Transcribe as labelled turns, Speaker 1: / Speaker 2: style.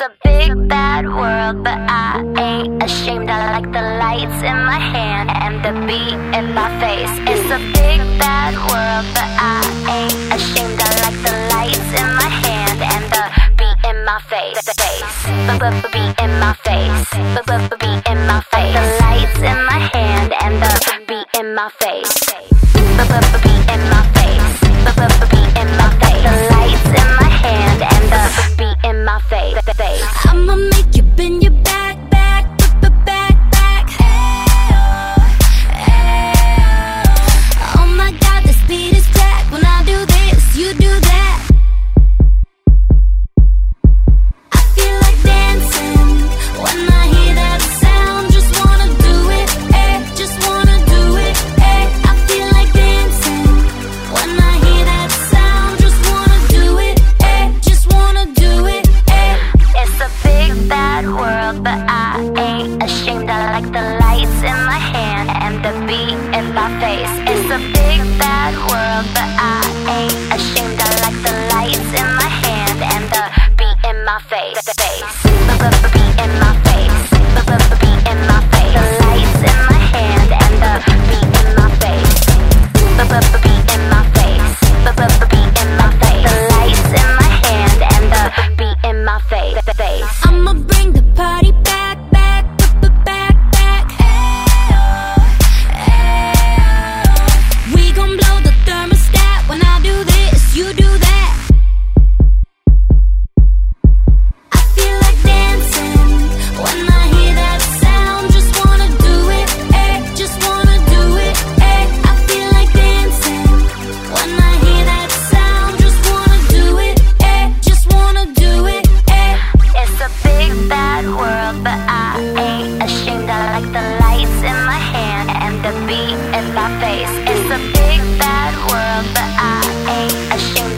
Speaker 1: It's a big bad world, but I ain't ashamed. I like the lights in my hand and the beat in my face. It's a big bad world, but I ain't ashamed. I like the lights in my hand and the beat in my face. The Face, the beat in my face, the beat in my face. The lights in my hand and the beat in my face,
Speaker 2: The beat in my face, the
Speaker 1: beat. Ain't ashamed. I like the lights in my hand and the beat in my face. It's a big bad world, but I ain't ashamed. I like the lights in my hand and the beat in my face. be in my face. It's a big bad world, but I ain't ashamed.